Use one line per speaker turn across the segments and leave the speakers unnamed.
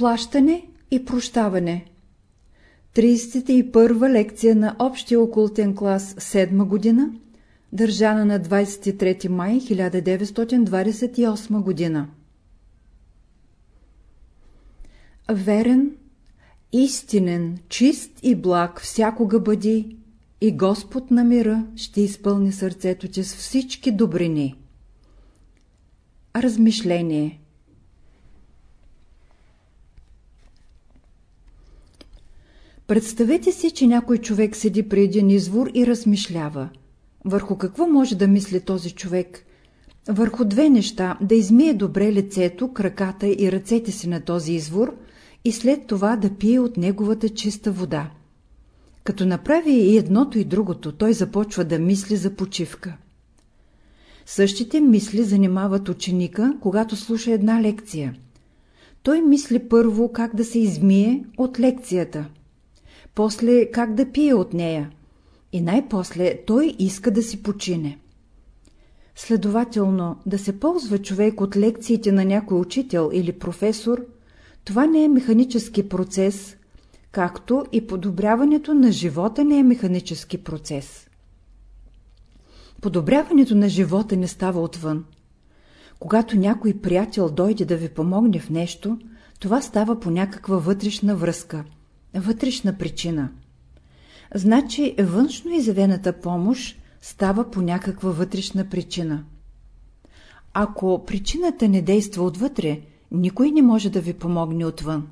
Плащане и прощаване 31 лекция на Общия окултен клас 7 година, държана на 23 май 1928 година. Верен, истинен, чист и благ всякога бъди и Господ на мира ще изпълни сърцето ти с всички добрини. Размишление Представете си, че някой човек седи при един извор и размишлява. Върху какво може да мисли този човек? Върху две неща – да измие добре лицето, краката и ръцете си на този извор и след това да пие от неговата чиста вода. Като направи и едното и другото, той започва да мисли за почивка. Същите мисли занимават ученика, когато слуша една лекция. Той мисли първо как да се измие от лекцията – после как да пие от нея и най-после той иска да си почине. Следователно, да се ползва човек от лекциите на някой учител или професор, това не е механически процес, както и подобряването на живота не е механически процес. Подобряването на живота не става отвън. Когато някой приятел дойде да ви помогне в нещо, това става по някаква вътрешна връзка – вътрешна причина. Значи външно изявената помощ става по някаква вътрешна причина. Ако причината не действа отвътре, никой не може да ви помогне отвън.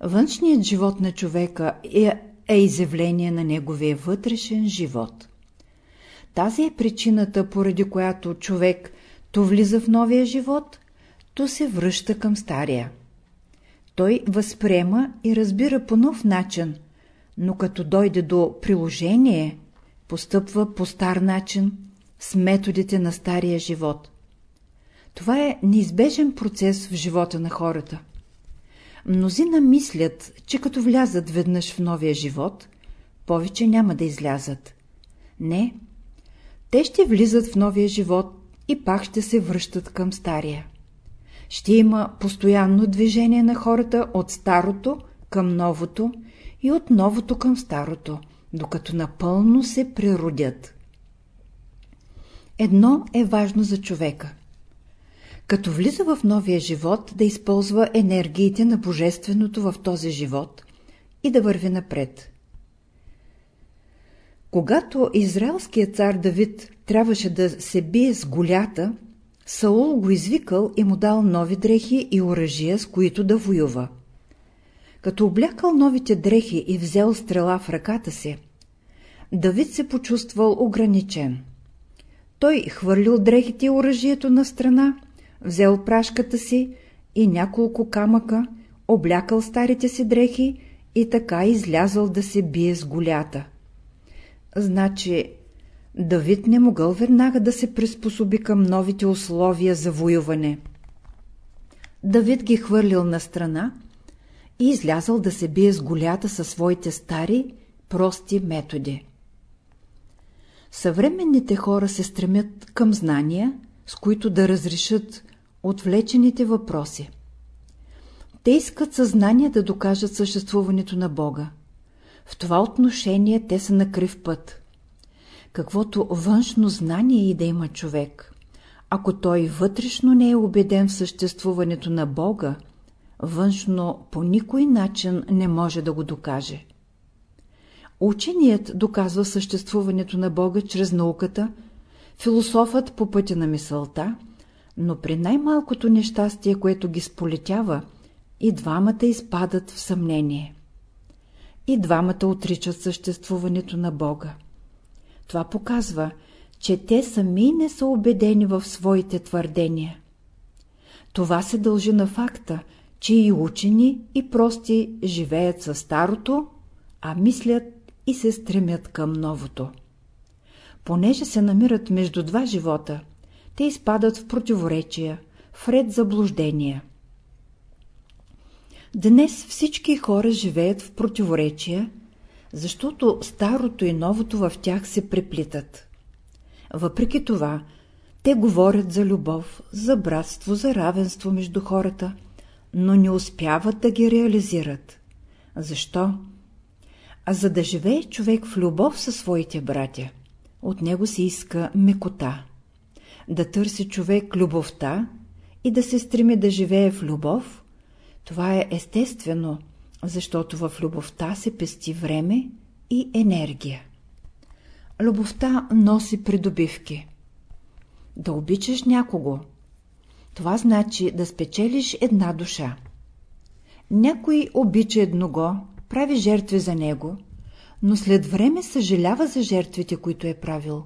Външният живот на човека е, е изявление на неговия вътрешен живот. Тази е причината, поради която човек то влиза в новия живот, то се връща към стария той възприема и разбира по нов начин, но като дойде до приложение, постъпва по стар начин, с методите на стария живот. Това е неизбежен процес в живота на хората. Мнозина мислят, че като влязат веднъж в новия живот, повече няма да излязат. Не, те ще влизат в новия живот и пак ще се връщат към стария ще има постоянно движение на хората от старото към новото и от новото към старото, докато напълно се природят. Едно е важно за човека. Като влиза в новия живот, да използва енергиите на Божественото в този живот и да върви напред. Когато израелският цар Давид трябваше да се бие с голята, Саул го извикал и му дал нови дрехи и оръжия, с които да воюва. Като облякал новите дрехи и взел стрела в ръката си, Давид се почувствал ограничен. Той хвърлил дрехите и оръжието на страна, взел прашката си и няколко камъка, облякал старите си дрехи и така излязъл да се бие с голята. Значи Давид не могъл веднага да се приспособи към новите условия за воюване. Давид ги хвърлил на страна и излязъл да се бие с голята със своите стари, прости методи. Съвременните хора се стремят към знания, с които да разрешат отвлечените въпроси. Те искат съзнание да докажат съществуването на Бога. В това отношение те са на крив път каквото външно знание и да има човек. Ако той вътрешно не е убеден в съществуването на Бога, външно по никой начин не може да го докаже. Ученият доказва съществуването на Бога чрез науката, философът по пътя на мисълта, но при най-малкото нещастие, което ги сполетява, и двамата изпадат в съмнение. И двамата отричат съществуването на Бога. Това показва, че те сами не са убедени в своите твърдения. Това се дължи на факта, че и учени, и прости живеят със старото, а мислят и се стремят към новото. Понеже се намират между два живота, те изпадат в противоречия, в ред заблуждения. Днес всички хора живеят в противоречия защото старото и новото в тях се преплитат. Въпреки това, те говорят за любов, за братство, за равенство между хората, но не успяват да ги реализират. Защо? А за да живее човек в любов със своите братя, от него се иска мекота. Да търси човек любовта и да се стреми да живее в любов, това е естествено, защото в любовта се пести време и енергия. Любовта носи придобивки. Да обичаш някого, това значи да спечелиш една душа. Някой обича едного, прави жертви за него, но след време съжалява за жертвите, които е правил.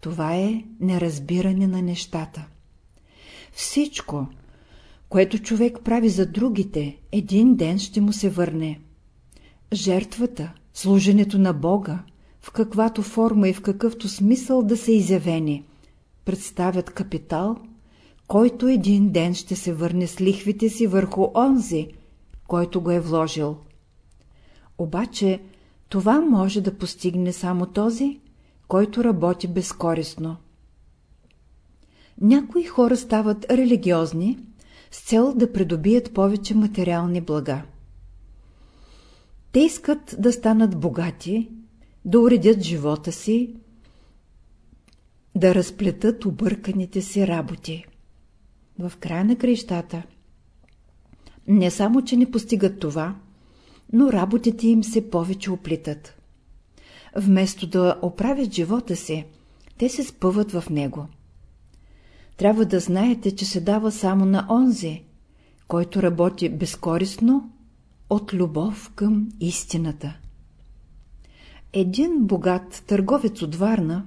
Това е неразбиране на нещата. Всичко, което човек прави за другите, един ден ще му се върне. Жертвата, служенето на Бога, в каквато форма и в какъвто смисъл да се изявени, представят капитал, който един ден ще се върне с лихвите си върху онзи, който го е вложил. Обаче това може да постигне само този, който работи безкористно. Някои хора стават религиозни с цел да придобият повече материални блага. Те искат да станат богати, да уредят живота си, да разплетат обърканите си работи. В края на крещата не само, че не постигат това, но работите им се повече оплитат. Вместо да оправят живота си, те се спъват в него. Трябва да знаете, че се дава само на онзи, който работи безкористно от любов към истината. Един богат търговец от Варна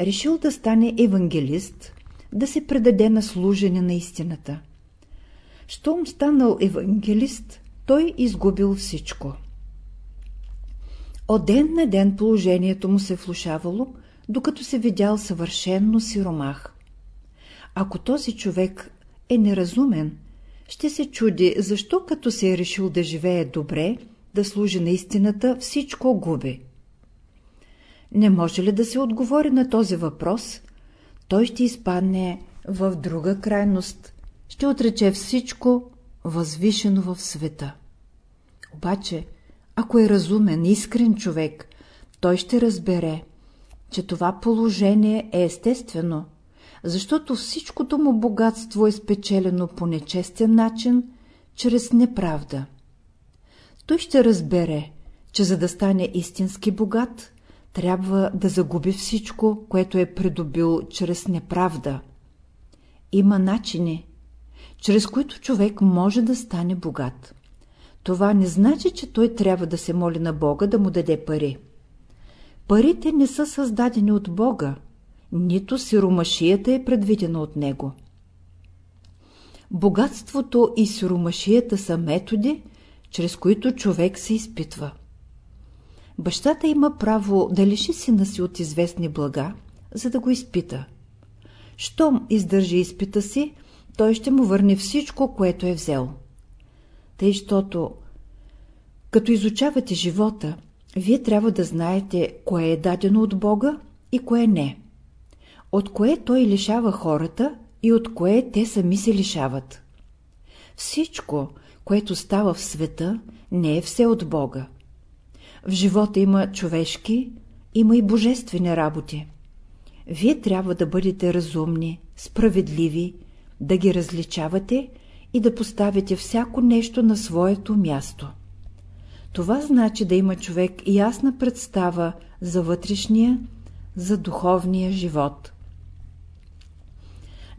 решил да стане евангелист, да се предаде на служене на истината. Щом станал евангелист, той изгубил всичко. От ден на ден положението му се влушавало, докато се видял съвършенно сиромах. Ако този човек е неразумен, ще се чуди, защо като се е решил да живее добре, да служи на истината, всичко губи. Не може ли да се отговори на този въпрос, той ще изпадне в друга крайност, ще отрече всичко възвишено в света. Обаче, ако е разумен, искрен човек, той ще разбере, че това положение е естествено, защото всичкото му богатство е спечелено по нечестен начин, чрез неправда. Той ще разбере, че за да стане истински богат, трябва да загуби всичко, което е придобил чрез неправда. Има начини, чрез които човек може да стане богат. Това не значи, че той трябва да се моли на Бога да му даде пари. Парите не са създадени от Бога, нито сиромашията е предвидена от Него. Богатството и сиромашията са методи, чрез които човек се изпитва. Бащата има право да лиши сина си от известни блага, за да го изпита. Щом издържи изпита си, той ще му върне всичко, което е взел. Тъй, щото като изучавате живота, вие трябва да знаете кое е дадено от Бога и кое не. От кое Той лишава хората и от кое те сами се лишават. Всичко, което става в света, не е все от Бога. В живота има човешки, има и божествени работи. Вие трябва да бъдете разумни, справедливи, да ги различавате и да поставите всяко нещо на своето място. Това значи да има човек ясна представа за вътрешния, за духовния живот.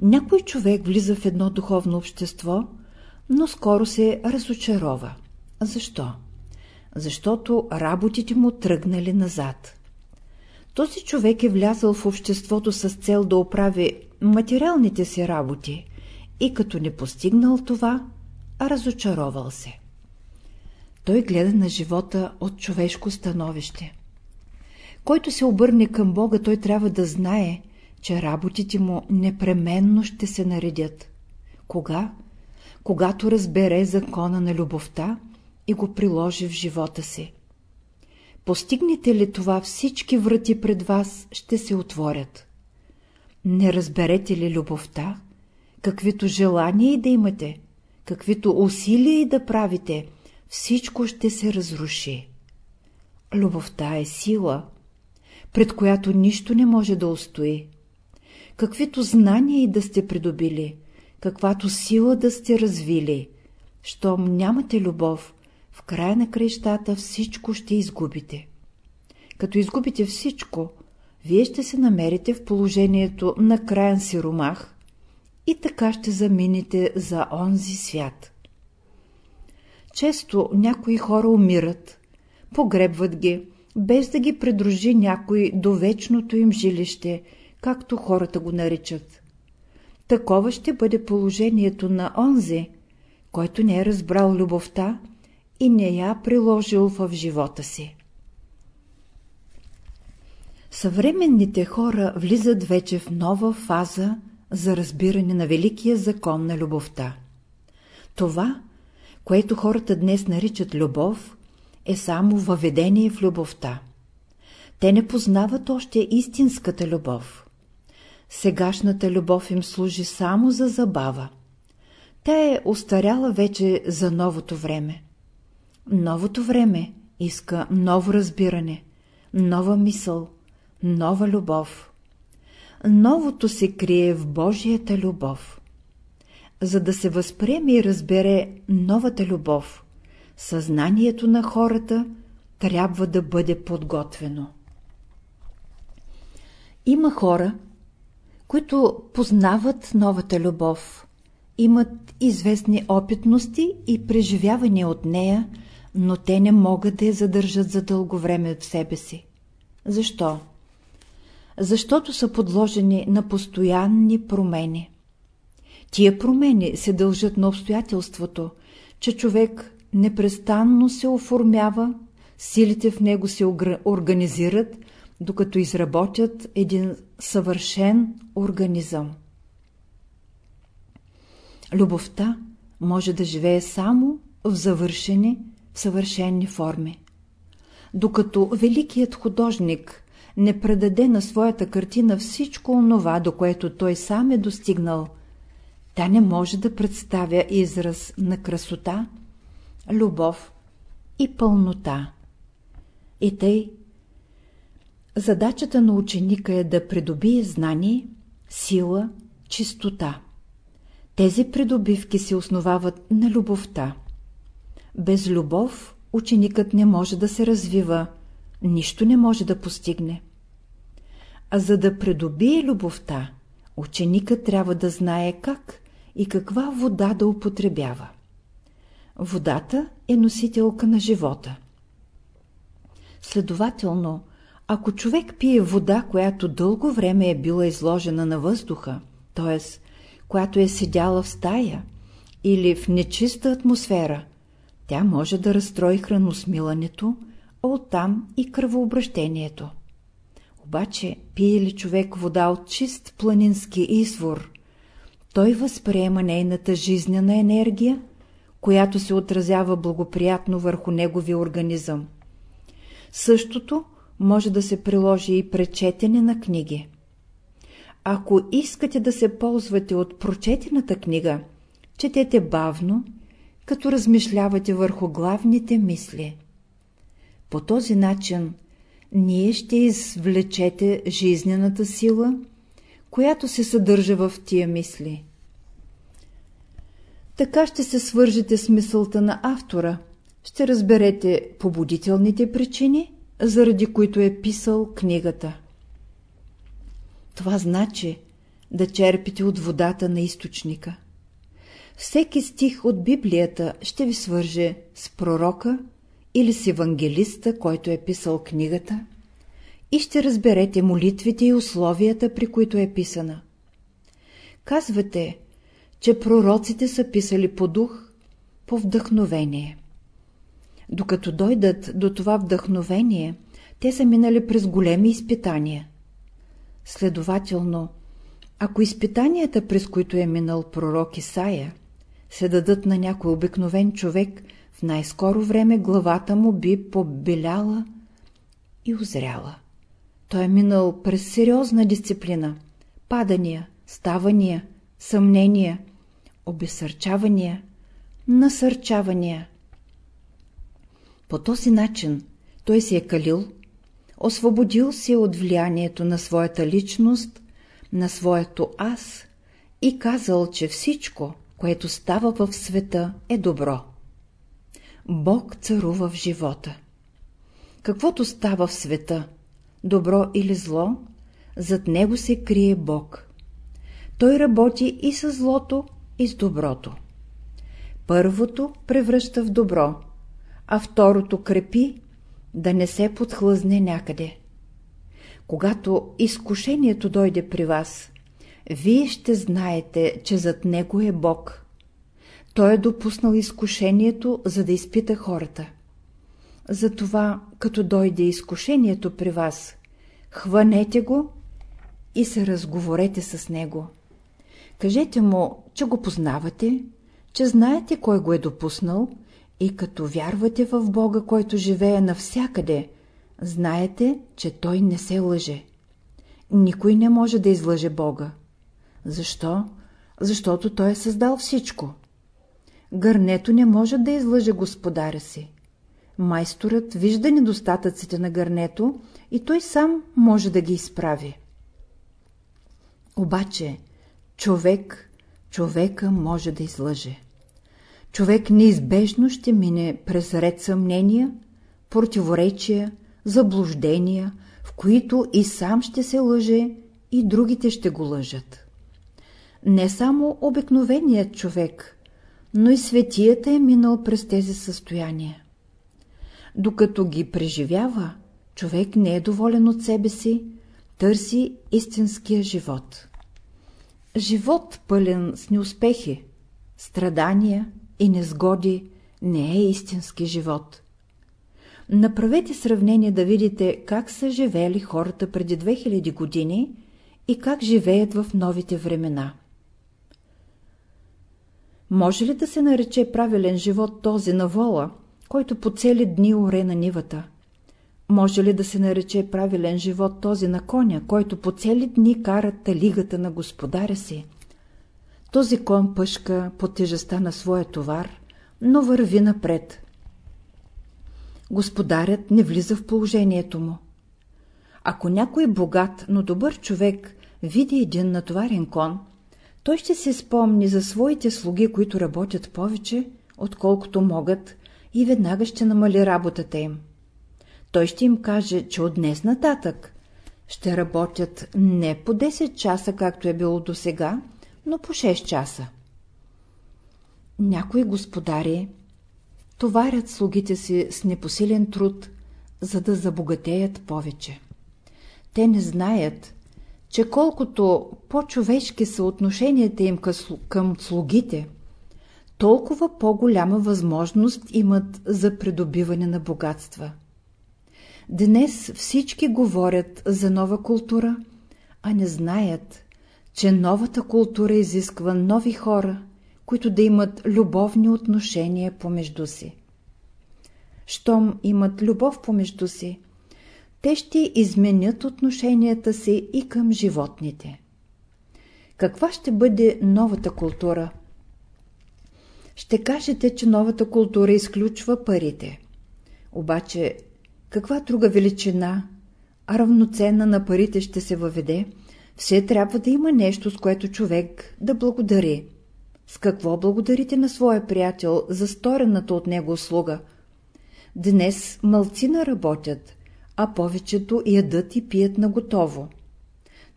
Някой човек влиза в едно духовно общество, но скоро се разочарова. Защо? Защото работите му тръгнали назад. Този човек е влязъл в обществото с цел да оправи материалните си работи и като не постигнал това, разочаровал се. Той гледа на живота от човешко становище. Който се обърне към Бога, той трябва да знае, че работите му непременно ще се наредят. Кога? Когато разбере закона на любовта и го приложи в живота си. Постигнете ли това, всички врати пред вас ще се отворят. Не разберете ли любовта, каквито желания и да имате, каквито усилия и да правите, всичко ще се разруши. Любовта е сила, пред която нищо не може да устои. Каквито знания и да сте придобили, каквато сила да сте развили, щом нямате любов, в края на крещата всичко ще изгубите. Като изгубите всичко, вие ще се намерите в положението на краен сиромах и така ще заминете за онзи свят. Често някои хора умират, погребват ги, без да ги придружи някой до вечното им жилище, както хората го наричат. Такова ще бъде положението на онзи, който не е разбрал любовта и не я приложил в живота си. Съвременните хора влизат вече в нова фаза за разбиране на великия закон на любовта. Това, което хората днес наричат любов, е само въведение в любовта. Те не познават още истинската любов. Сегашната любов им служи само за забава. Тя е устаряла вече за новото време. Новото време иска ново разбиране, нова мисъл, нова любов. Новото се крие в Божията любов. За да се възприеме и разбере новата любов, съзнанието на хората трябва да бъде подготвено. Има хора, които познават новата любов, имат известни опитности и преживявания от нея, но те не могат да я задържат за дълго време в себе си. Защо? Защото са подложени на постоянни промени. Тия промени се дължат на обстоятелството, че човек непрестанно се оформява, силите в него се организират, докато изработят един съвършен организъм. Любовта може да живее само в завършени, съвършени форми. Докато великият художник не предаде на своята картина всичко онова, до което той сам е достигнал, тя не може да представя израз на красота, любов и пълнота. И тъй, задачата на ученика е да придобие знание, сила, чистота. Тези придобивки се основават на любовта. Без любов ученикът не може да се развива, нищо не може да постигне. А за да придобие любовта, ученикът трябва да знае как и каква вода да употребява. Водата е носителка на живота. Следователно, ако човек пие вода, която дълго време е била изложена на въздуха, т.е. която е седяла в стая или в нечиста атмосфера, тя може да разстрои храносмилането, а оттам и кръвообращението. Обаче, пие ли човек вода от чист планински извор, той възприема нейната жизнена енергия, която се отразява благоприятно върху неговия организъм. Същото може да се приложи и пречетене на книги. Ако искате да се ползвате от прочетената книга, четете бавно, като размишлявате върху главните мисли. По този начин ние ще извлечете жизнената сила, която се съдържа в тия мисли. Така ще се свържете с мисълта на автора, ще разберете побудителните причини, заради които е писал книгата. Това значи да черпите от водата на източника. Всеки стих от Библията ще ви свърже с пророка или с евангелиста, който е писал книгата, и ще разберете молитвите и условията, при които е писана. Казвате, че пророците са писали по дух, по вдъхновение. Докато дойдат до това вдъхновение, те са минали през големи изпитания. Следователно, ако изпитанията, през които е минал пророк Исаия, се дадат на някой обикновен човек, в най-скоро време главата му би побеляла и озряла. Той е минал през сериозна дисциплина, падания, ставания, съмнения, обесърчавания, насърчавания. По този начин той се е калил, освободил се от влиянието на своята личност, на своето аз и казал, че всичко, което става в света, е добро. Бог царува в живота. Каквото става в света, добро или зло, зад него се крие Бог. Той работи и с злото, и с доброто. Първото превръща в добро, а второто крепи, да не се подхлъзне някъде. Когато изкушението дойде при вас, вие ще знаете, че зад него е Бог. Той е допуснал изкушението, за да изпита хората. Затова, като дойде изкушението при вас, хванете го и се разговорете с него. Кажете му, че го познавате, че знаете кой го е допуснал и като вярвате в Бога, който живее навсякъде, знаете, че Той не се лъже. Никой не може да излъже Бога. Защо? Защото Той е създал всичко. Гърнето не може да излъже господаря си. Майсторът вижда недостатъците на гърнето и той сам може да ги изправи. Обаче, човек, човека може да излъже. Човек неизбежно ще мине през ред съмнения, противоречия, заблуждения, в които и сам ще се лъже, и другите ще го лъжат. Не само обикновеният човек, но и светията е минал през тези състояния. Докато ги преживява, човек не е доволен от себе си, търси истинския живот. Живот пълен с неуспехи, страдания и незгоди не е истински живот. Направете сравнение да видите как са живели хората преди 2000 години и как живеят в новите времена. Може ли да се нарече правилен живот този на вола, който по цели дни оре на нивата? Може ли да се нарече правилен живот този на коня, който по цели дни кара талигата на господаря си? Този кон пъшка по тежестта на своя товар, но върви напред. Господарят не влиза в положението му. Ако някой богат, но добър човек види един натоварен кон, той ще се спомни за своите слуги, които работят повече, отколкото могат, и веднага ще намали работата им. Той ще им каже, че от днес нататък ще работят не по 10 часа, както е било до сега, но по 6 часа. Някои господари товарят слугите си с непосилен труд, за да забогатеят повече. Те не знаят, че колкото по-човешки са отношенията им към слугите, толкова по-голяма възможност имат за придобиване на богатства. Днес всички говорят за нова култура, а не знаят, че новата култура изисква нови хора, които да имат любовни отношения помежду си. Щом имат любов помежду си, те ще изменят отношенията си и към животните. Каква ще бъде новата култура? Ще кажете, че новата култура изключва парите. Обаче, каква друга величина, равноценна на парите ще се въведе, все трябва да има нещо, с което човек да благодари. С какво благодарите на своя приятел за сторената от него услуга? Днес мълцина работят, а повечето ядат и пият на готово.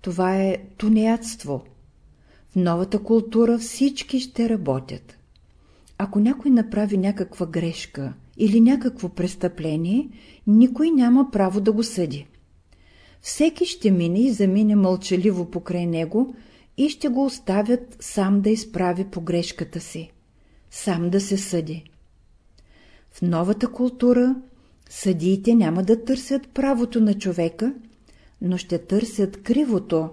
Това е тунеядство. В новата култура всички ще работят. Ако някой направи някаква грешка или някакво престъпление, никой няма право да го съди. Всеки ще мине и замине мълчаливо покрай него и ще го оставят сам да изправи погрешката си, сам да се съди. В новата култура съдиите няма да търсят правото на човека, но ще търсят кривото,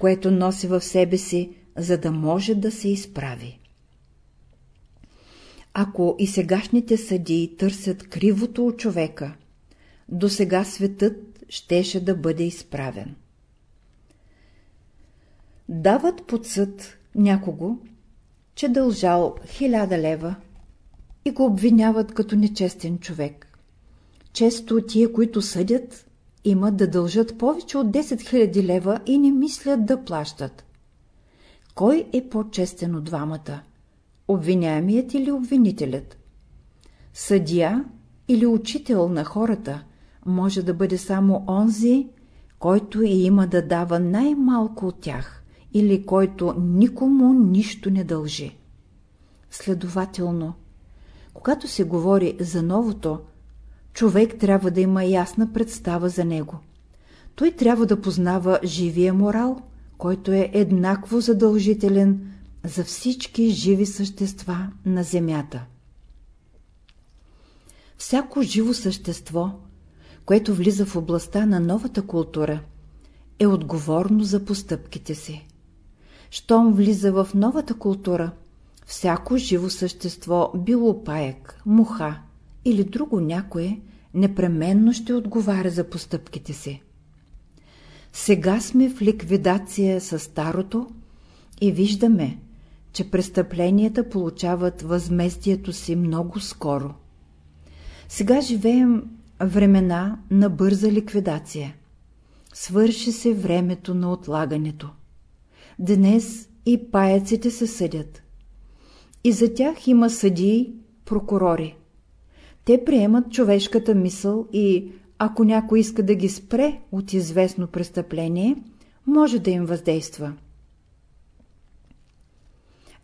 което носи в себе си, за да може да се изправи. Ако и сегашните съдии търсят кривото от човека, до сега светът щеше да бъде изправен. Дават под съд някого, че дължал хиляда лева и го обвиняват като нечестен човек. Често тия, които съдят, имат да дължат повече от 10 000 лева и не мислят да плащат. Кой е по-честен от двамата? Обвиняемият или обвинителят? Съдия или учител на хората може да бъде само онзи, който и има да дава най-малко от тях или който никому нищо не дължи. Следователно, когато се говори за новото, човек трябва да има ясна представа за него. Той трябва да познава живия морал, който е еднакво задължителен за всички живи същества на Земята. Всяко живо същество, което влиза в областта на новата култура, е отговорно за постъпките си. Щом влиза в новата култура, всяко живо същество, било паек, муха или друго някое, непременно ще отговаря за постъпките си. Сега сме в ликвидация с старото и виждаме, че престъпленията получават възместието си много скоро. Сега живеем времена на бърза ликвидация. Свърши се времето на отлагането. Днес и паяците се съдят. И за тях има съдии, прокурори. Те приемат човешката мисъл и, ако някой иска да ги спре от известно престъпление, може да им въздейства.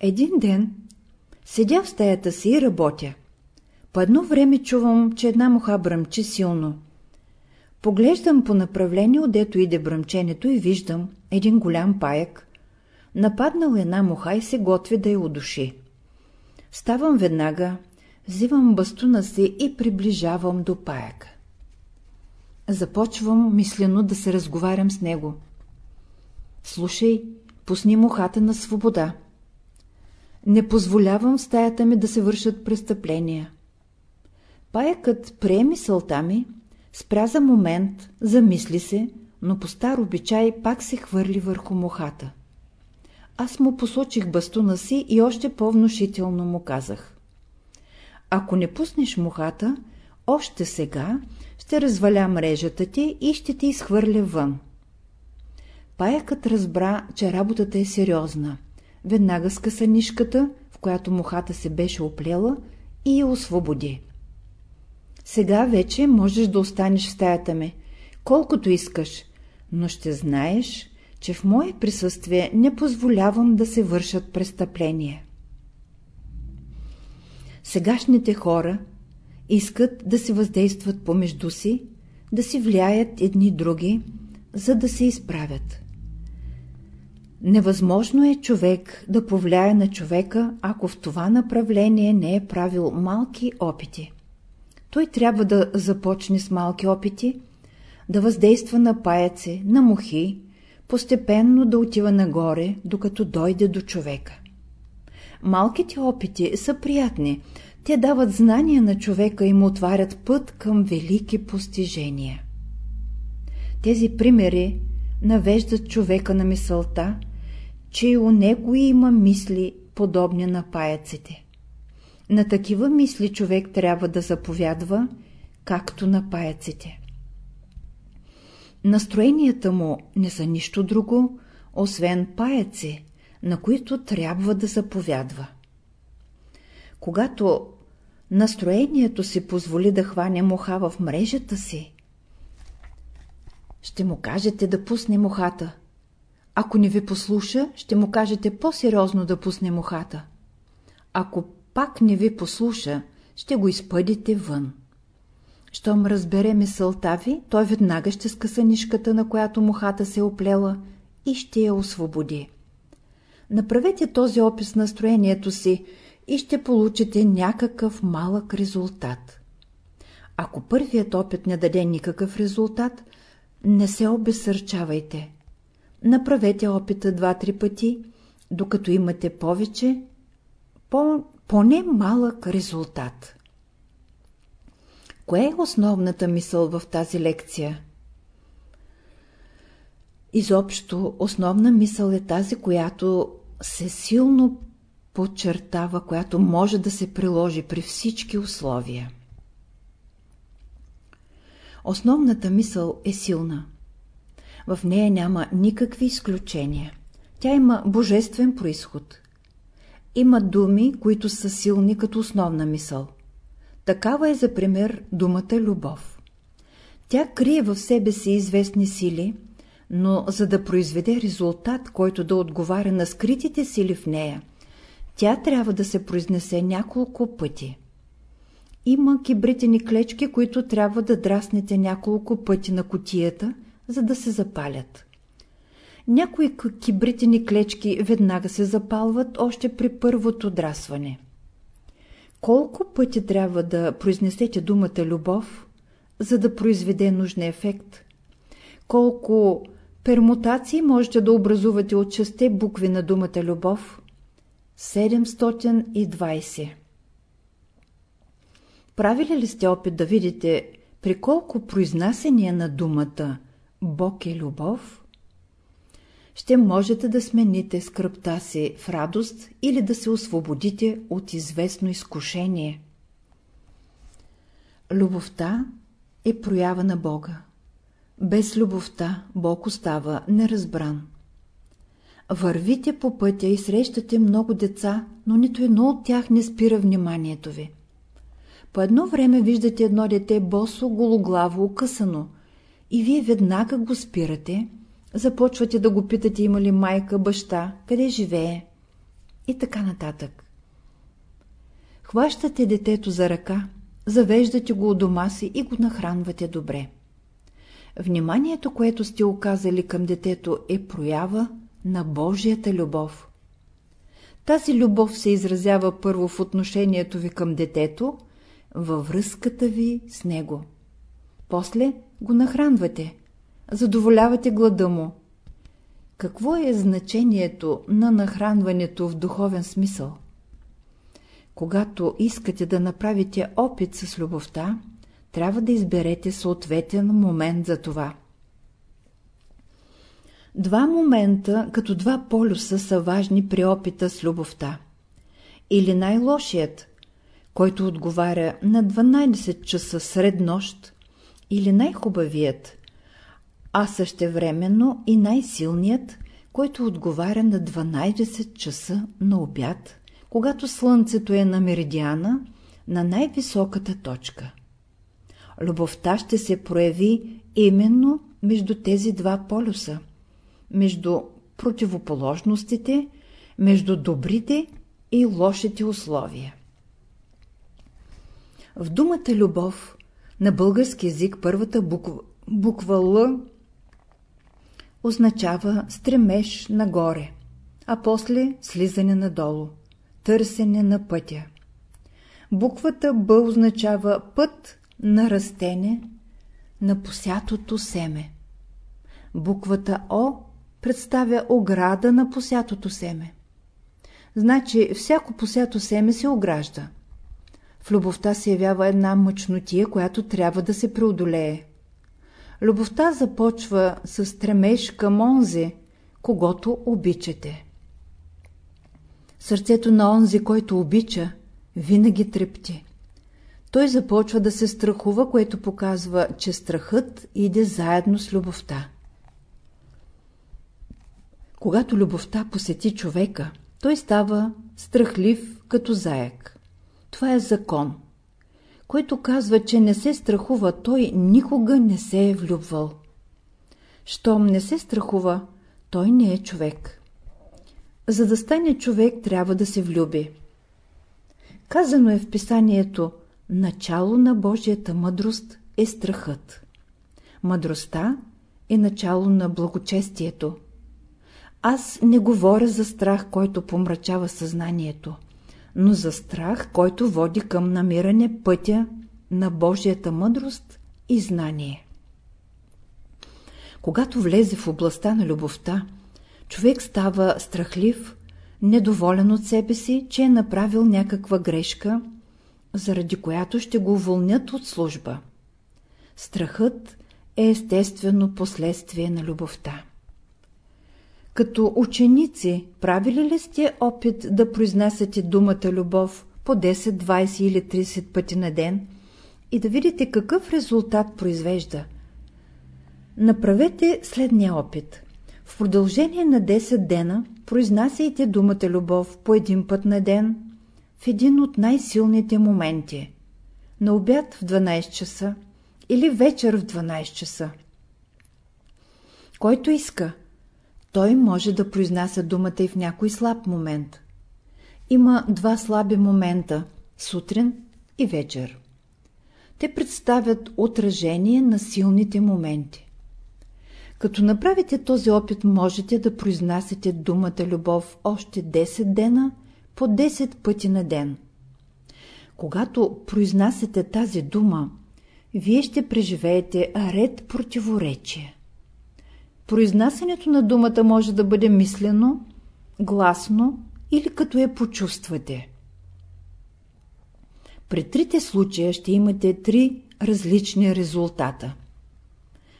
Един ден седя в стаята си и работя. По едно време чувам, че една муха бръмчи силно. Поглеждам по направление, отдето иде бръмченето и виждам един голям паяк. Нападнал една муха и се готви да я удуши. Ставам веднага, взимам бастуна си и приближавам до паяка. Започвам мислено да се разговарям с него. Слушай, пусни мухата на свобода. Не позволявам в стаята ми да се вършат престъпления. Паякът прие мисълта ми, спря за момент, замисли се, но по стар обичай пак се хвърли върху мухата. Аз му посочих бастуна си и още по-внушително му казах. Ако не пуснеш мухата, още сега ще разваля мрежата ти и ще ти изхвърля вън. Паякът разбра, че работата е сериозна. Веднага скъса нишката, в която мухата се беше оплела и я освободи. Сега вече можеш да останеш в стаята ми, колкото искаш, но ще знаеш, че в мое присъствие не позволявам да се вършат престъпления. Сегашните хора искат да се въздействат помежду си, да си влияят едни други, за да се изправят. Невъзможно е човек да повлияе на човека, ако в това направление не е правил малки опити. Той трябва да започне с малки опити, да въздейства на паяци, на мухи, постепенно да отива нагоре, докато дойде до човека. Малките опити са приятни, те дават знания на човека и му отварят път към велики постижения. Тези примери навеждат човека на мисълта, че и у него има мисли, подобни на паяците. На такива мисли човек трябва да заповядва, както на паяците. Настроенията му не са нищо друго, освен паяци, на които трябва да заповядва. Когато настроението си позволи да хване муха в мрежата си, ще му кажете да пусне мухата. Ако не ви послуша, ще му кажете по-сериозно да пусне мухата. Ако пак не ви послуша, ще го изпъдите вън. Щом разбере мисълта ви, той веднага ще скъса нишката, на която мухата се е оплела и ще я освободи. Направете този опис на настроението си и ще получите някакъв малък резултат. Ако първият опит не даде никакъв резултат, не се обесърчавайте. Направете опита два-три пъти, докато имате повече, по, поне малък резултат. Кое е основната мисъл в тази лекция? Изобщо, основна мисъл е тази, която се силно подчертава, която може да се приложи при всички условия. Основната мисъл е силна. В нея няма никакви изключения. Тя има божествен происход. Има думи, които са силни като основна мисъл. Такава е, за пример, думата любов. Тя крие в себе си известни сили, но за да произведе резултат, който да отговаря на скритите сили в нея, тя трябва да се произнесе няколко пъти. Има кибритени клечки, които трябва да драснете няколко пъти на котията, за да се запалят. Някои кибритени клечки веднага се запалват още при първото драсване. Колко пъти трябва да произнесете думата любов, за да произведе нужния ефект? Колко пермутации можете да образувате от шесте букви на думата любов? 720 Правили ли сте опит да видите при колко произнасяния на думата Бог е любов? Ще можете да смените скръпта си в радост или да се освободите от известно изкушение. Любовта е проява на Бога. Без любовта Бог остава неразбран. Вървите по пътя и срещате много деца, но нито едно от тях не спира вниманието ви. По едно време виждате едно дете босо, гологлаво, окъсано и вие веднага го спирате, започвате да го питате има ли майка, баща, къде живее и така нататък. Хващате детето за ръка, завеждате го у дома си и го нахранвате добре. Вниманието, което сте оказали към детето е проява на Божията любов. Тази любов се изразява първо в отношението ви към детето, във връзката ви с него. После го нахранвате, задоволявате глада му. Какво е значението на нахранването в духовен смисъл? Когато искате да направите опит с любовта, трябва да изберете съответен момент за това. Два момента, като два полюса, са важни при опита с любовта. Или най-лошият, който отговаря на 12 часа сред нощ, или най-хубавият, а същевременно и най-силният, който отговаря на 12 часа на обяд, когато слънцето е на меридиана, на най-високата точка. Любовта ще се прояви именно между тези два полюса, между противоположностите, между добрите и лошите условия. В думата любов на български язик първата буква, буква Л означава стремеж нагоре, а после слизане надолу, търсене на пътя. Буквата Б означава път на растене на посятото семе. Буквата О представя ограда на посятото семе. Значи всяко посято семе се огражда. В любовта се явява една мъчнотия, която трябва да се преодолее. Любовта започва с стремеж към онзи, когато обичате. Сърцето на онзи, който обича, винаги трепти. Той започва да се страхува, което показва, че страхът иде заедно с любовта. Когато любовта посети човека, той става страхлив като заек. Това е закон, който казва, че не се страхува, той никога не се е влюбвал. Щом не се страхува, той не е човек. За да стане човек, трябва да се влюби. Казано е в писанието, начало на Божията мъдрост е страхът. Мъдростта е начало на благочестието. Аз не говоря за страх, който помрачава съзнанието но за страх, който води към намиране пътя на Божията мъдрост и знание. Когато влезе в областта на любовта, човек става страхлив, недоволен от себе си, че е направил някаква грешка, заради която ще го уволнят от служба. Страхът е естествено последствие на любовта. Като ученици, правили ли сте опит да произнасяте думата любов по 10, 20 или 30 пъти на ден и да видите какъв резултат произвежда? Направете следния опит. В продължение на 10 дена произнасяйте думата любов по един път на ден в един от най-силните моменти – на обяд в 12 часа или вечер в 12 часа. Който иска, той може да произнася думата и в някой слаб момент. Има два слаби момента – сутрин и вечер. Те представят отражение на силните моменти. Като направите този опит, можете да произнасяте думата любов още 10 дена по 10 пъти на ден. Когато произнасяте тази дума, вие ще преживеете ред противоречия. Произнасянето на думата може да бъде мислено, гласно или като я почувствате. При трите случая ще имате три различни резултата.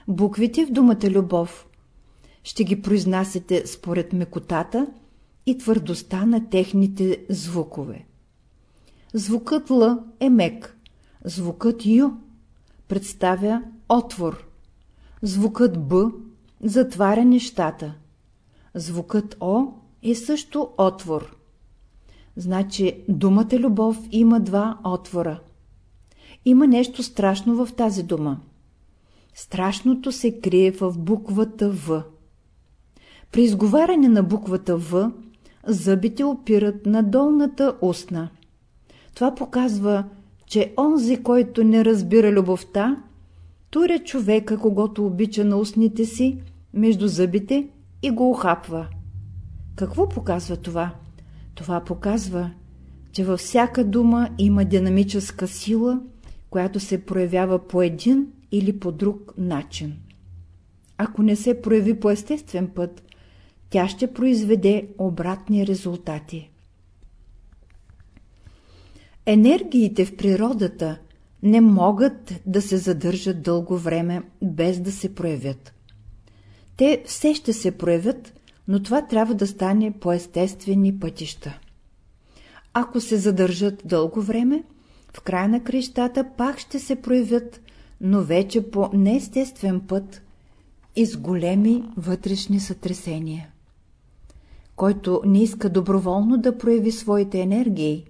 Буквите в думата любов ще ги произнасяте според мекотата и твърдостта на техните звукове. Звукът Л е мек, звукът Ю представя отвор, звукът Б затваря нещата, звукът О е също отвор. Значи думата любов има два отвора. Има нещо страшно в тази дума. Страшното се крие в буквата В. При изговаряне на буквата В, зъбите опират на долната устна. Това показва, че онзи, който не разбира любовта, туря човека, когато обича на устните си, между зъбите и го охапва. Какво показва това? Това показва, че във всяка дума има динамическа сила, която се проявява по един или по друг начин. Ако не се прояви по естествен път, тя ще произведе обратни резултати. Енергиите в природата не могат да се задържат дълго време без да се проявят. Те все ще се проявят, но това трябва да стане по естествени пътища. Ако се задържат дълго време, в края на крещата пак ще се проявят, но вече по неестествен път и с големи вътрешни сътресения. Който не иска доброволно да прояви своите енергии,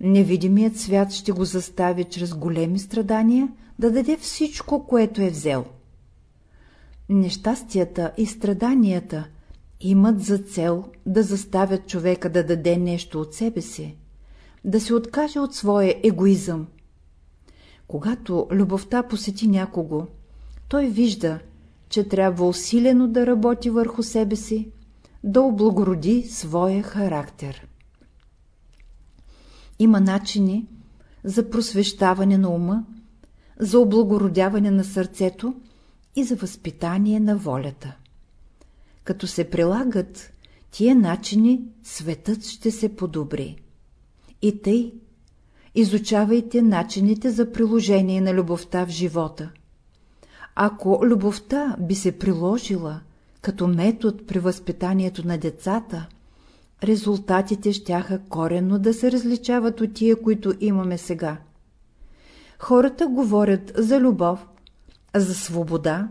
невидимият свят ще го застави чрез големи страдания да даде всичко, което е взел. Нещастията и страданията имат за цел да заставят човека да даде нещо от себе си, да се откаже от своя егоизъм. Когато любовта посети някого, той вижда, че трябва усилено да работи върху себе си, да облагороди своя характер. Има начини за просвещаване на ума, за облагородяване на сърцето и за възпитание на волята. Като се прилагат тия начини, светът ще се подобри. И тъй, изучавайте начините за приложение на любовта в живота. Ако любовта би се приложила като метод при възпитанието на децата, резултатите щяха коренно да се различават от тия, които имаме сега. Хората говорят за любов, за свобода,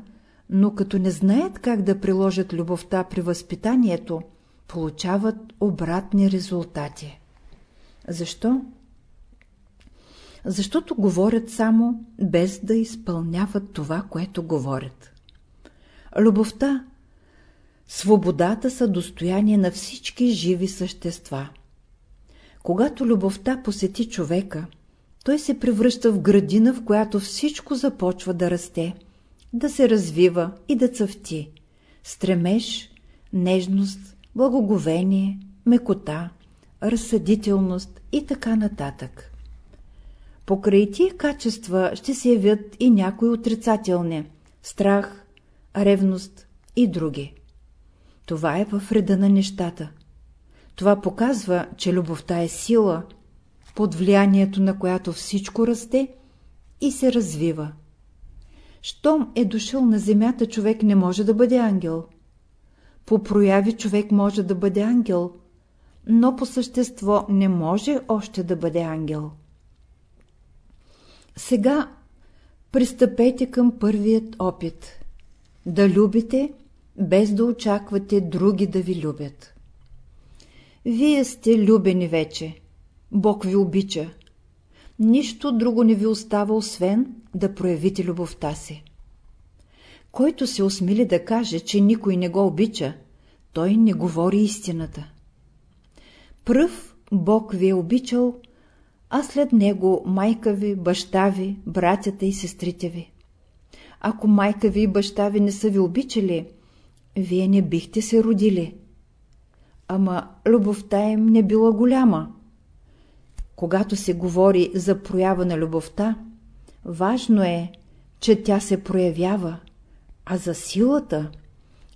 но като не знаят как да приложат любовта при възпитанието, получават обратни резултати. Защо? Защото говорят само без да изпълняват това, което говорят. Любовта, свободата са достояние на всички живи същества. Когато любовта посети човека, той се превръща в градина, в която всичко започва да расте, да се развива и да цъфти. Стремеж, нежност, благоговение, мекота, разсъдителност и така нататък. Покрай тия качества ще се явят и някои отрицателни – страх, ревност и други. Това е в реда на нещата. Това показва, че любовта е сила – под влиянието на която всичко расте и се развива. Щом е дошъл на земята, човек не може да бъде ангел. по прояви човек може да бъде ангел, но по същество не може още да бъде ангел. Сега пристъпете към първият опит – да любите, без да очаквате други да ви любят. Вие сте любени вече, Бог ви обича. Нищо друго не ви остава, освен да проявите любовта си. Който се осмели да каже, че никой не го обича, той не говори истината. Пръв Бог ви е обичал, а след него майка ви, баща ви, братята и сестрите ви. Ако майка ви и баща ви не са ви обичали, вие не бихте се родили. Ама любовта им не била голяма. Когато се говори за проява на любовта, важно е, че тя се проявява, а за силата,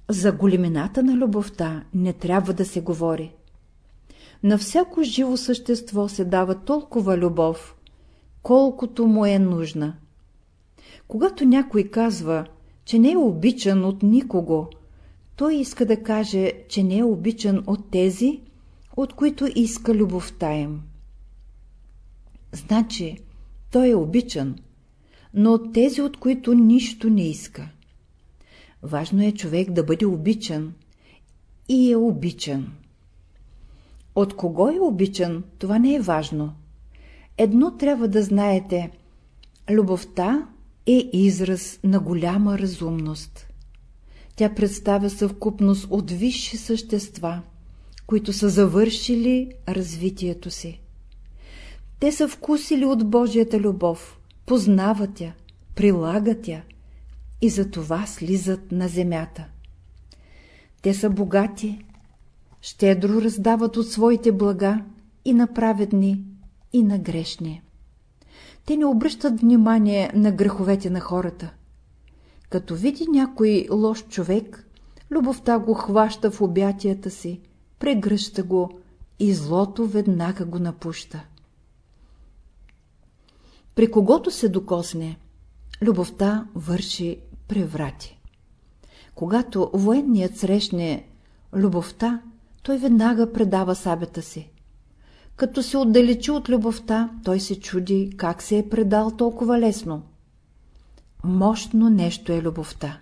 за големината на любовта не трябва да се говори. На всяко живо същество се дава толкова любов, колкото му е нужна. Когато някой казва, че не е обичан от никого, той иска да каже, че не е обичан от тези, от които иска любовта им. Значи, той е обичан, но от тези, от които нищо не иска. Важно е човек да бъде обичан и е обичан. От кого е обичан, това не е важно. Едно трябва да знаете – любовта е израз на голяма разумност. Тя представя съвкупност от висши същества, които са завършили развитието си. Те са вкусили от Божията любов, познават я, прилагат я и за това слизат на земята. Те са богати, щедро раздават от своите блага и на праведни, и на грешни. Те не обръщат внимание на греховете на хората. Като види някой лош човек, любовта го хваща в обятията си, прегръща го и злото веднага го напуща. При когото се докосне, любовта върши преврати. Когато военният срещне любовта, той веднага предава сабята си. Като се отдалечи от любовта, той се чуди как се е предал толкова лесно. Мощно нещо е любовта.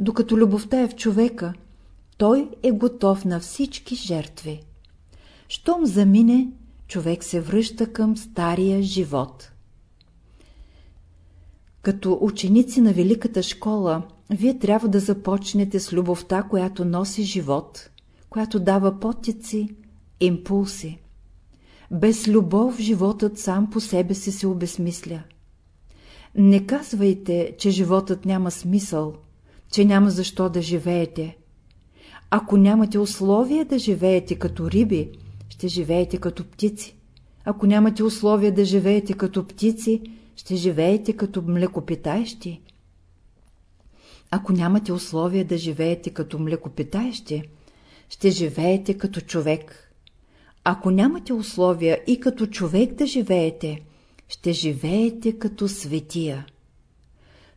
Докато любовта е в човека, той е готов на всички жертви. Щом замине, човек се връща към стария живот. Като ученици на Великата школа, вие трябва да започнете с любовта, която носи живот, която дава потици, импулси. Без любов животът сам по себе си се обесмисля. Не казвайте, че животът няма смисъл, че няма защо да живеете. Ако нямате условия да живеете като риби, ще живеете като птици. Ако нямате условия да живеете като птици, ще живеете като млекопитаещи. Ако нямате условия да живеете като млекопитаещи, ще живеете като човек. Ако нямате условия и като човек да живеете, ще живеете като светия.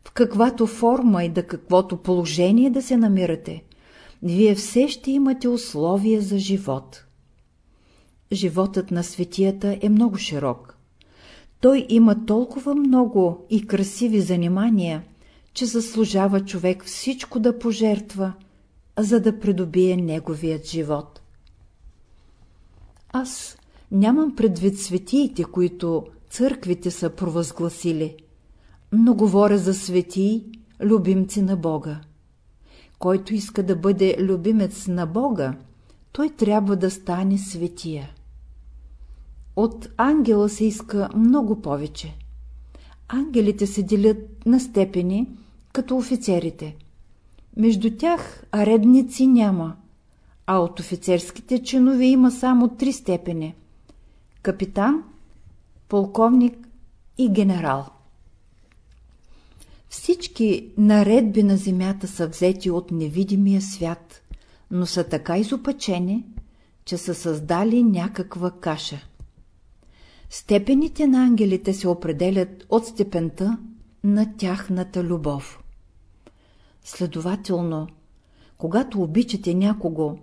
В каквато форма и да каквото положение да се намирате, вие все ще имате условия за живот. Животът на светията е много широк. Той има толкова много и красиви занимания, че заслужава човек всичко да пожертва, за да придобие неговият живот. Аз нямам предвид светиите, които църквите са провъзгласили, но говоря за светии, любимци на Бога. Който иска да бъде любимец на Бога, той трябва да стане светия. От ангела се иска много повече. Ангелите се делят на степени, като офицерите. Между тях редници няма, а от офицерските чинове има само три степени – капитан, полковник и генерал. Всички наредби на земята са взети от невидимия свят, но са така изопачени, че са създали някаква каша. Степените на ангелите се определят от степента на тяхната любов. Следователно, Когато обичате някого,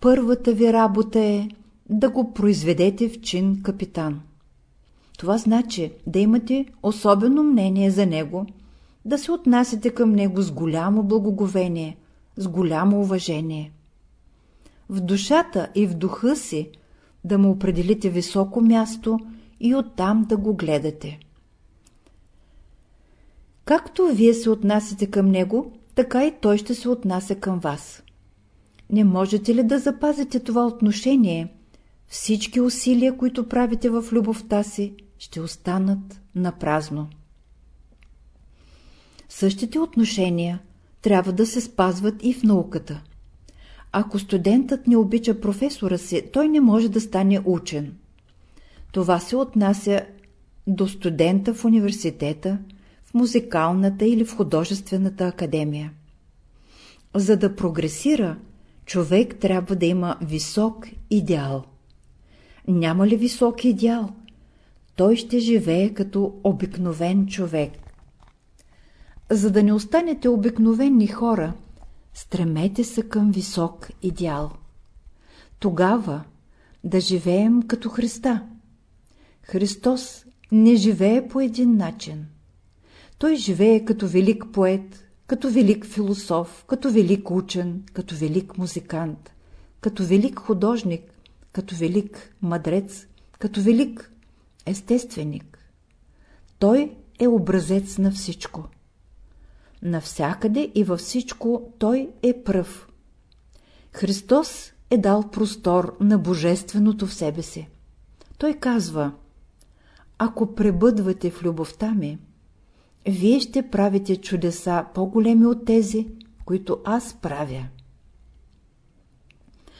първата ви работа е да го произведете в чин капитан. Това значи да имате особено мнение за него, да се отнасяте към него с голямо благоговение, с голямо уважение. В душата и в духа си да му определите високо място и оттам да го гледате. Както вие се отнасяте към него, така и той ще се отнася към вас. Не можете ли да запазите това отношение? Всички усилия, които правите в любовта си, ще останат на празно. Същите отношения трябва да се спазват и в науката. Ако студентът не обича професора си, той не може да стане учен. Това се отнася до студента в университета, в музикалната или в художествената академия. За да прогресира, човек трябва да има висок идеал. Няма ли висок идеал? Той ще живее като обикновен човек. За да не останете обикновени хора, стремете се към висок идеал. Тогава да живеем като Христа. Христос не живее по един начин. Той живее като велик поет, като велик философ, като велик учен, като велик музикант, като велик художник, като велик мъдрец, като велик естественик. Той е образец на всичко. Навсякъде и във всичко Той е пръв. Христос е дал простор на Божественото в себе си. Той казва, ако пребъдвате в любовта ми, вие ще правите чудеса по-големи от тези, които аз правя.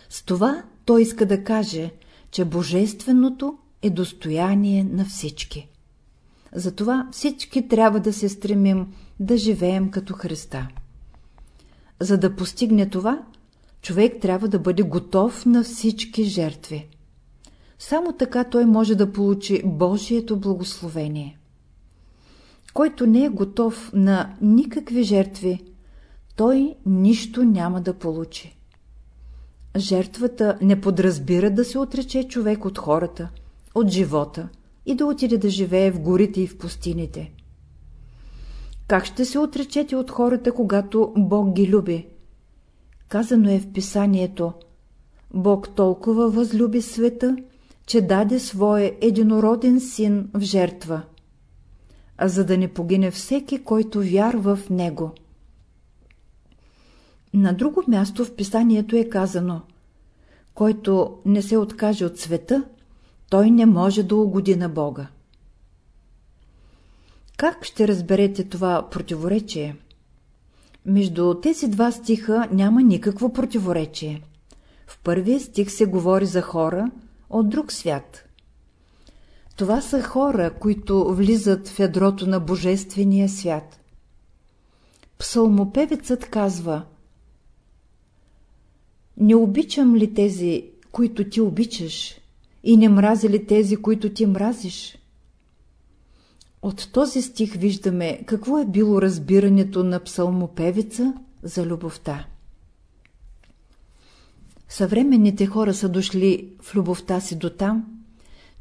С това той иска да каже, че Божественото е достояние на всички. Затова всички трябва да се стремим да живеем като Христа. За да постигне това, човек трябва да бъде готов на всички жертви. Само така той може да получи Божието благословение. Който не е готов на никакви жертви, той нищо няма да получи. Жертвата не подразбира да се отрече човек от хората, от живота и да отиде да живее в горите и в пустините. Как ще се отречете от хората, когато Бог ги люби? Казано е в писанието Бог толкова възлюби света, че даде своя единороден син в жертва, а за да не погине всеки, който вярва в него. На друго място в писанието е казано Който не се откаже от света, той не може да угоди на Бога. Как ще разберете това противоречие? Между тези два стиха няма никакво противоречие. В първия стих се говори за хора от друг свят. Това са хора, които влизат в ядрото на Божествения свят. Псалмопевецът казва Не обичам ли тези, които ти обичаш, и не мрази ли тези, които ти мразиш? От този стих виждаме какво е било разбирането на псалмопевица за любовта. Съвременните хора са дошли в любовта си до там,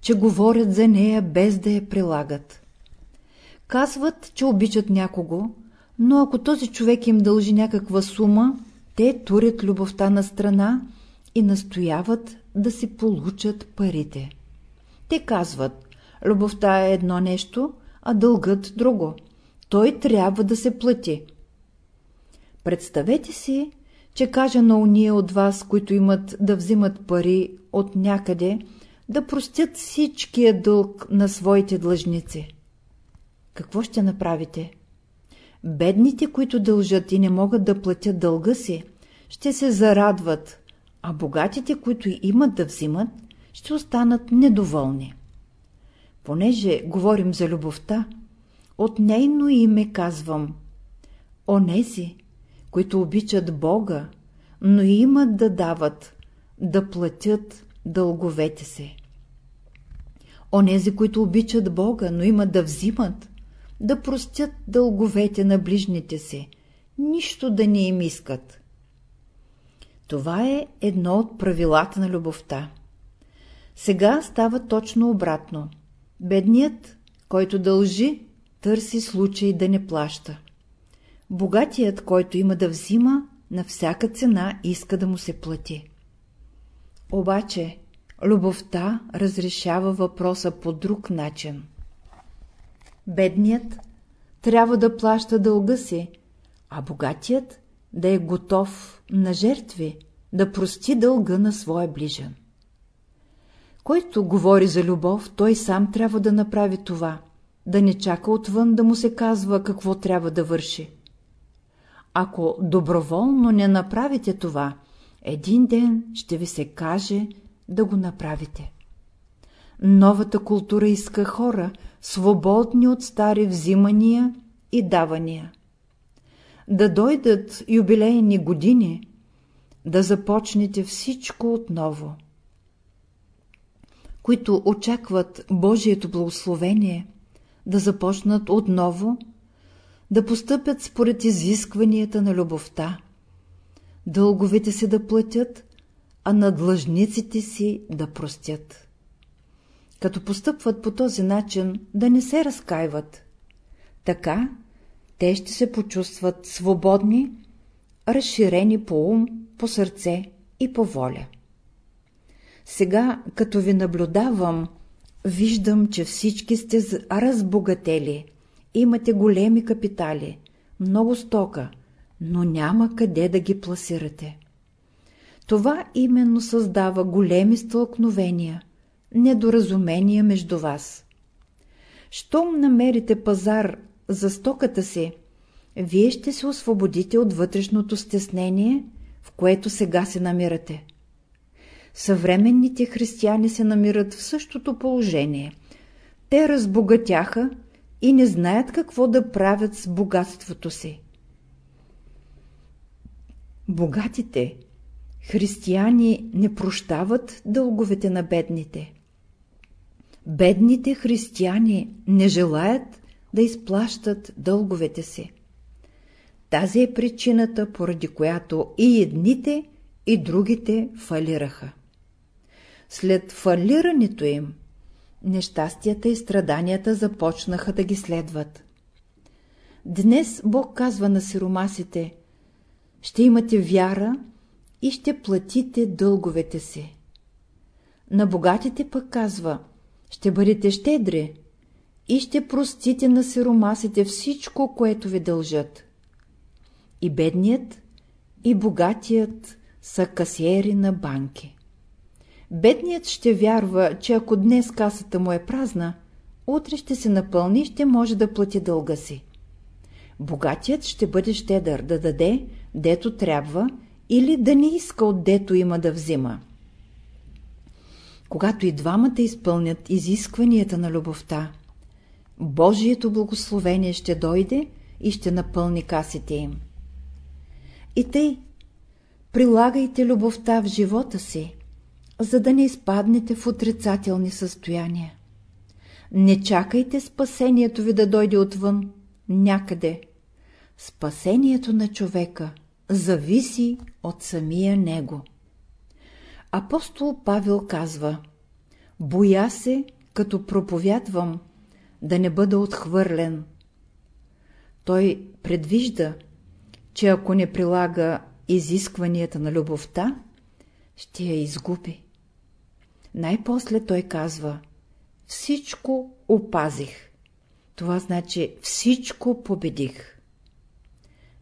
че говорят за нея без да я прилагат. Казват, че обичат някого, но ако този човек им дължи някаква сума, те турят любовта на страна и настояват да си получат парите. Те казват, любовта е едно нещо, а дългът друго. Той трябва да се плати. Представете си, че кажа на уния от вас, които имат да взимат пари от някъде, да простят всичкия дълг на своите длъжници. Какво ще направите? Бедните, които дължат и не могат да платят дълга си, ще се зарадват, а богатите, които имат да взимат, ще останат недоволни. Понеже говорим за любовта, от нейно име казвам Онези, които обичат Бога, но имат да дават, да платят дълговете си. Онези, които обичат Бога, но имат да взимат, да простят дълговете на ближните си, нищо да не им искат. Това е едно от правилата на любовта. Сега става точно обратно. Бедният, който дължи, търси случай да не плаща. Богатият, който има да взима, на всяка цена иска да му се плати. Обаче, любовта разрешава въпроса по друг начин. Бедният трябва да плаща дълга си, а богатият да е готов на жертви, да прости дълга на своя ближен. Който говори за любов, той сам трябва да направи това, да не чака отвън да му се казва какво трябва да върши. Ако доброволно не направите това, един ден ще ви се каже да го направите. Новата култура иска хора, свободни от стари взимания и давания. Да дойдат юбилейни години, да започнете всичко отново. Които очакват Божието благословение, да започнат отново, да постъпят според изискванията на любовта, дълговете си да платят, а на длъжниците си да простят. Като постъпват по този начин, да не се разкаиват. Така те ще се почувстват свободни, разширени по ум, по сърце и по воля. Сега, като ви наблюдавам, виждам, че всички сте разбогатели, имате големи капитали, много стока, но няма къде да ги пласирате. Това именно създава големи стълкновения, недоразумения между вас. Щом намерите пазар за стоката си, вие ще се освободите от вътрешното стеснение, в което сега се намирате. Съвременните християни се намират в същото положение. Те разбогатяха и не знаят какво да правят с богатството си. Богатите християни не прощават дълговете на бедните. Бедните християни не желаят да изплащат дълговете си. Тази е причината, поради която и едните, и другите фалираха. След фалирането им, нещастията и страданията започнаха да ги следват. Днес Бог казва на сиромасите, ще имате вяра и ще платите дълговете си. На богатите пък казва, ще бъдете щедри и ще простите на сиромасите всичко, което ви дължат. И бедният, и богатият са касиери на банки. Бедният ще вярва, че ако днес касата му е празна, утре ще се напълни и ще може да плати дълга си. Богатият ще бъде щедър да даде, дето трябва, или да не иска от дето има да взима. Когато и двамата изпълнят изискванията на любовта, Божието благословение ще дойде и ще напълни касите им. И тъй, прилагайте любовта в живота си, за да не изпаднете в отрицателни състояния. Не чакайте спасението ви да дойде отвън, някъде. Спасението на човека зависи от самия него. Апостол Павел казва Боя се, като проповядвам, да не бъда отхвърлен. Той предвижда, че ако не прилага изискванията на любовта, ще я изгуби. Най-после той казва Всичко опазих. Това значи всичко победих.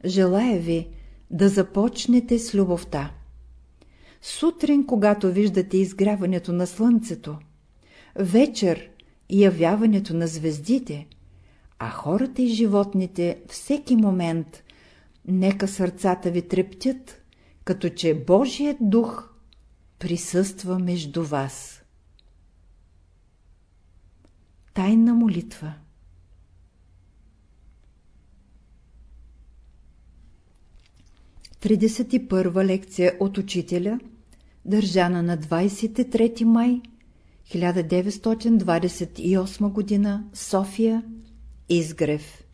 Желая ви да започнете с любовта. Сутрин, когато виждате изгряването на слънцето, вечер явяването на звездите, а хората и животните всеки момент, нека сърцата ви трептят, като че Божият дух присъства между вас. Тайна молитва 31 лекция от учителя, държана на 23 май 1928 г. София, Изгрев